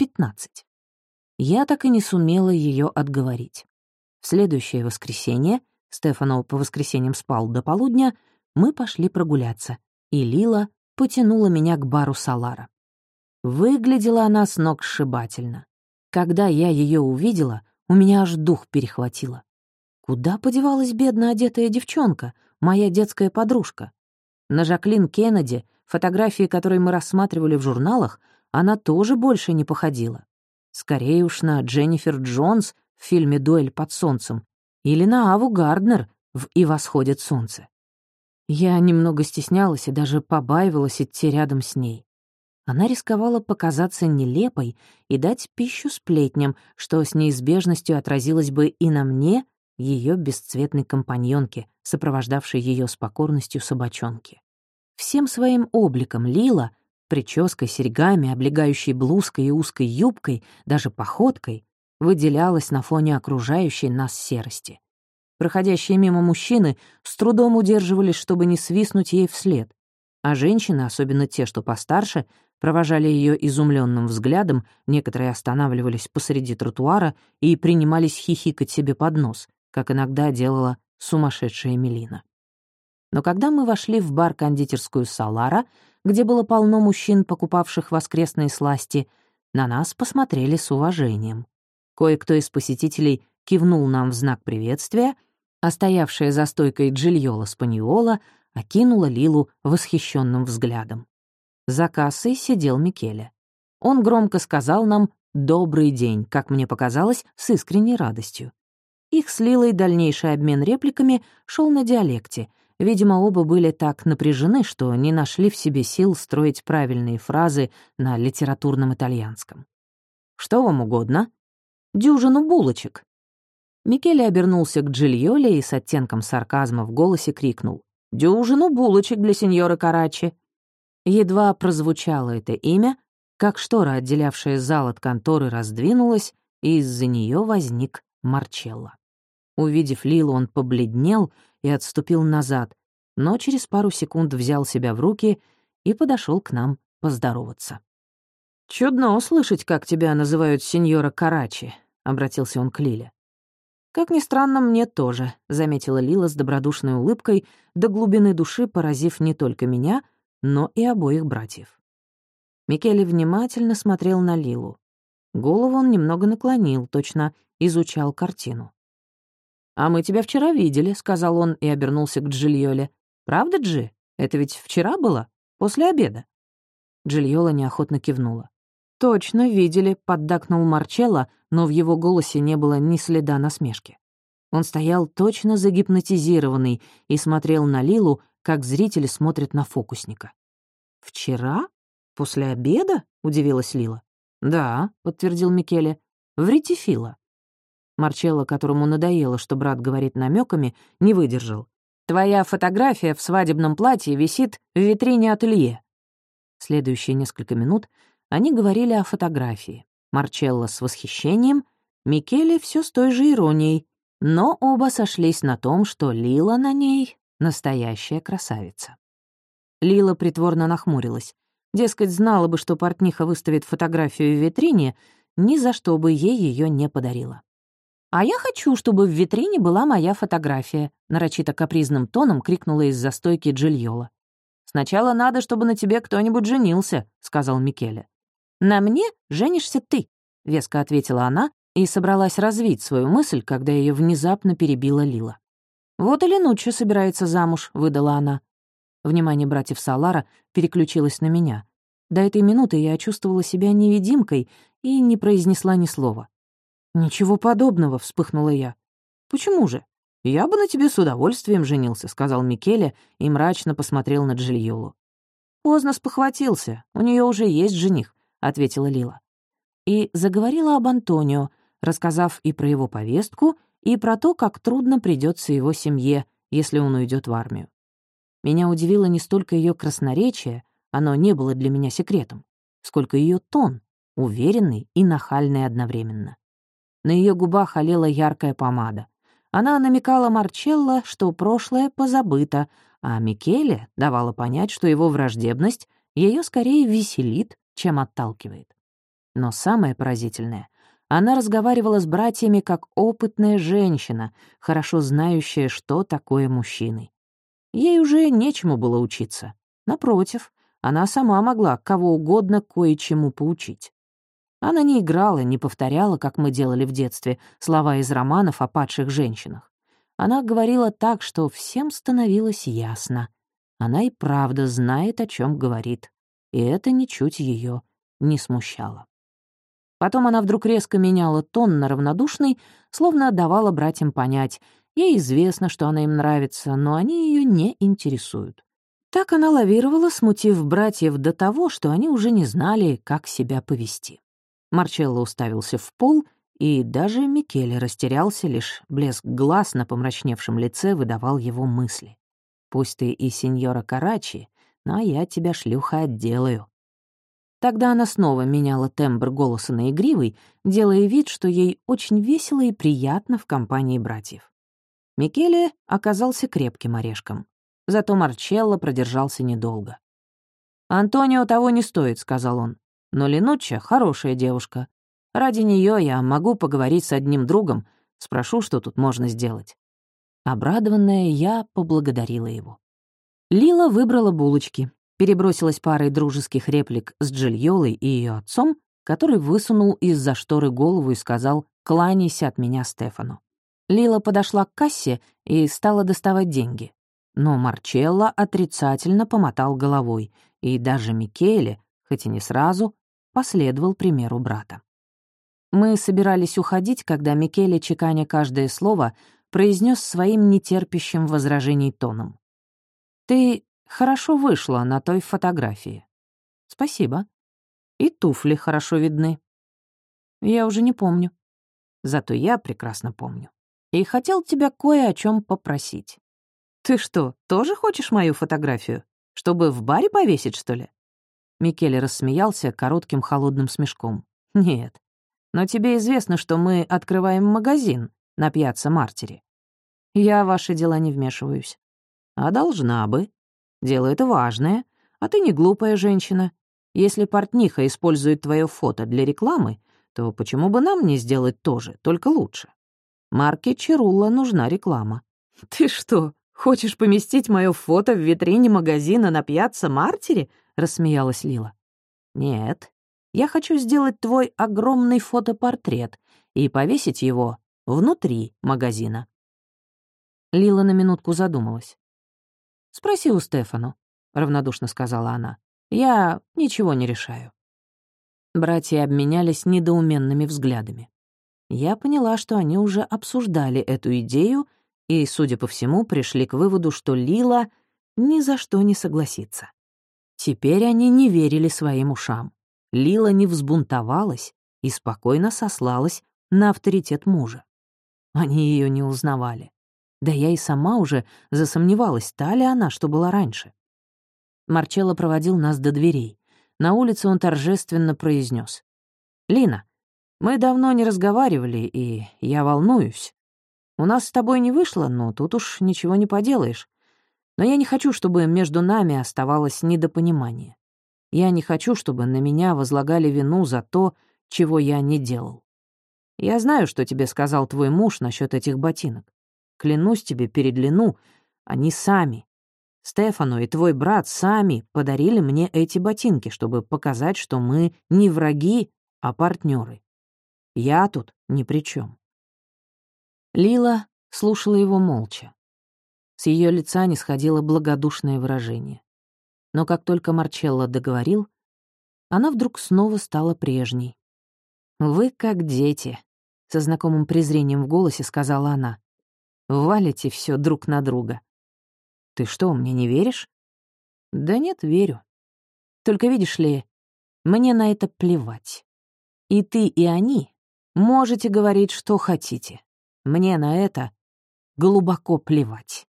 пятнадцать. Я так и не сумела ее отговорить. В следующее воскресенье, Стефано по воскресеньям спал до полудня, мы пошли прогуляться, и Лила потянула меня к бару Салара. Выглядела она с ног сшибательно. Когда я ее увидела, у меня аж дух перехватило. Куда подевалась бедно одетая девчонка, моя детская подружка? На Жаклин Кеннеди, фотографии которой мы рассматривали в журналах, она тоже больше не походила. Скорее уж на Дженнифер Джонс в фильме «Дуэль под солнцем» или на Аву Гарднер в «И восходит солнце». Я немного стеснялась и даже побаивалась идти рядом с ней. Она рисковала показаться нелепой и дать пищу сплетням, что с неизбежностью отразилось бы и на мне, ее бесцветной компаньонке, сопровождавшей ее с покорностью собачонки. Всем своим обликом Лила, прической, серьгами, облегающей блузкой и узкой юбкой, даже походкой, выделялась на фоне окружающей нас серости. Проходящие мимо мужчины с трудом удерживались, чтобы не свистнуть ей вслед, а женщины, особенно те, что постарше, провожали ее изумленным взглядом, некоторые останавливались посреди тротуара и принимались хихикать себе под нос, как иногда делала сумасшедшая Мелина. Но когда мы вошли в бар-кондитерскую «Салара», где было полно мужчин, покупавших воскресные сласти, на нас посмотрели с уважением. Кое-кто из посетителей кивнул нам в знак приветствия — а стоявшая за стойкой Джильола Спаниола окинула Лилу восхищенным взглядом. За кассой сидел Микеле. Он громко сказал нам «добрый день», как мне показалось, с искренней радостью. Их с Лилой дальнейший обмен репликами шел на диалекте. Видимо, оба были так напряжены, что не нашли в себе сил строить правильные фразы на литературном итальянском. «Что вам угодно?» «Дюжину булочек», Микеле обернулся к Джильоле и с оттенком сарказма в голосе крикнул «Дюжину булочек для сеньора Карачи». Едва прозвучало это имя, как штора, отделявшая зал от конторы, раздвинулась, и из-за нее возник Марчелло. Увидев Лилу, он побледнел и отступил назад, но через пару секунд взял себя в руки и подошел к нам поздороваться. «Чудно услышать, как тебя называют сеньора Карачи», — обратился он к Лиле. «Как ни странно, мне тоже», — заметила Лила с добродушной улыбкой, до глубины души поразив не только меня, но и обоих братьев. Микеле внимательно смотрел на Лилу. Голову он немного наклонил, точно изучал картину. «А мы тебя вчера видели», — сказал он и обернулся к Джильоле. «Правда, Джи? Это ведь вчера было? После обеда?» Джильола неохотно кивнула. «Точно видели», — поддакнул Марчелло, но в его голосе не было ни следа насмешки. Он стоял точно загипнотизированный и смотрел на Лилу, как зрители смотрят на фокусника. «Вчера? После обеда?» — удивилась Лила. «Да», — подтвердил Микеле, — «в Ретифила». Марчелло, которому надоело, что брат говорит намеками, не выдержал. «Твоя фотография в свадебном платье висит в витрине ателье». Следующие несколько минут они говорили о фотографии. Марчелло с восхищением, Микеле все с той же иронией, но оба сошлись на том, что Лила на ней — настоящая красавица. Лила притворно нахмурилась. Дескать, знала бы, что портниха выставит фотографию в витрине, ни за что бы ей ее не подарила. «А я хочу, чтобы в витрине была моя фотография», — нарочито капризным тоном крикнула из застойки Джильола. «Сначала надо, чтобы на тебе кто-нибудь женился», — сказал Микеле. «На мне женишься ты», — веско ответила она и собралась развить свою мысль, когда ее внезапно перебила Лила. «Вот и Ленуччо собирается замуж», — выдала она. Внимание братьев Салара переключилось на меня. До этой минуты я чувствовала себя невидимкой и не произнесла ни слова. «Ничего подобного», — вспыхнула я. «Почему же? Я бы на тебе с удовольствием женился», — сказал Микеле и мрачно посмотрел на Джильолу. Поздно спохватился, у нее уже есть жених. — ответила Лила. И заговорила об Антонио, рассказав и про его повестку, и про то, как трудно придется его семье, если он уйдет в армию. Меня удивило не столько ее красноречие, оно не было для меня секретом, сколько ее тон, уверенный и нахальный одновременно. На ее губах олела яркая помада. Она намекала Марчелло, что прошлое позабыто, а Микеле давала понять, что его враждебность ее скорее веселит, чем отталкивает. Но самое поразительное — она разговаривала с братьями как опытная женщина, хорошо знающая, что такое мужчины. Ей уже нечему было учиться. Напротив, она сама могла кого угодно кое-чему поучить. Она не играла, не повторяла, как мы делали в детстве, слова из романов о падших женщинах. Она говорила так, что всем становилось ясно. Она и правда знает, о чем говорит. И это ничуть ее не смущало. Потом она вдруг резко меняла тон на равнодушный, словно давала братьям понять, ей известно, что она им нравится, но они ее не интересуют. Так она лавировала, смутив братьев до того, что они уже не знали, как себя повести. Марчелло уставился в пол, и даже Микеле растерялся, лишь блеск глаз на помрачневшем лице выдавал его мысли. «Пусть ты и сеньора Карачи, но я тебя, шлюха, отделаю. Тогда она снова меняла тембр голоса на игривый, делая вид, что ей очень весело и приятно в компании братьев. Микеле оказался крепким орешком. Зато Марчелло продержался недолго. «Антонио того не стоит», — сказал он. «Но Ленучча — хорошая девушка. Ради нее я могу поговорить с одним другом, спрошу, что тут можно сделать». Обрадованная, я поблагодарила его. Лила выбрала булочки, перебросилась парой дружеских реплик с Джильолой и ее отцом, который высунул из-за шторы голову и сказал «Кланяйся от меня Стефану». Лила подошла к кассе и стала доставать деньги. Но Марчелло отрицательно помотал головой, и даже Микеле, хоть и не сразу, последовал примеру брата. Мы собирались уходить, когда Микеле, чеканя каждое слово, произнес своим нетерпящим возражений тоном. «Ты Хорошо вышла на той фотографии. Спасибо. И туфли хорошо видны. Я уже не помню. Зато я прекрасно помню. И хотел тебя кое о чем попросить. Ты что, тоже хочешь мою фотографию? Чтобы в баре повесить, что ли? Микеле рассмеялся коротким холодным смешком. Нет. Но тебе известно, что мы открываем магазин на пьяцца Мартире. Я в ваши дела не вмешиваюсь. А должна бы. Дело это важное, а ты не глупая женщина. Если портниха использует твое фото для рекламы, то почему бы нам не сделать то же, только лучше? Марке Чирула нужна реклама. Ты что, хочешь поместить мое фото в витрине магазина на пьяцца Мартире? Рассмеялась Лила. Нет, я хочу сделать твой огромный фотопортрет и повесить его внутри магазина. Лила на минутку задумалась. «Спроси у Стефану», — равнодушно сказала она. «Я ничего не решаю». Братья обменялись недоуменными взглядами. Я поняла, что они уже обсуждали эту идею и, судя по всему, пришли к выводу, что Лила ни за что не согласится. Теперь они не верили своим ушам. Лила не взбунтовалась и спокойно сослалась на авторитет мужа. Они ее не узнавали. Да я и сама уже засомневалась, та ли она, что была раньше. Марчелло проводил нас до дверей. На улице он торжественно произнес: «Лина, мы давно не разговаривали, и я волнуюсь. У нас с тобой не вышло, но тут уж ничего не поделаешь. Но я не хочу, чтобы между нами оставалось недопонимание. Я не хочу, чтобы на меня возлагали вину за то, чего я не делал. Я знаю, что тебе сказал твой муж насчет этих ботинок. Клянусь тебе перед Лену, они сами. Стефану и твой брат сами подарили мне эти ботинки, чтобы показать, что мы не враги, а партнеры. Я тут ни при чем. Лила слушала его молча. С ее лица не сходило благодушное выражение. Но как только Марчелло договорил, она вдруг снова стала прежней. «Вы как дети», — со знакомым презрением в голосе сказала она. Валите все друг на друга. Ты что, мне не веришь? Да нет, верю. Только видишь ли, мне на это плевать. И ты, и они можете говорить, что хотите. Мне на это глубоко плевать.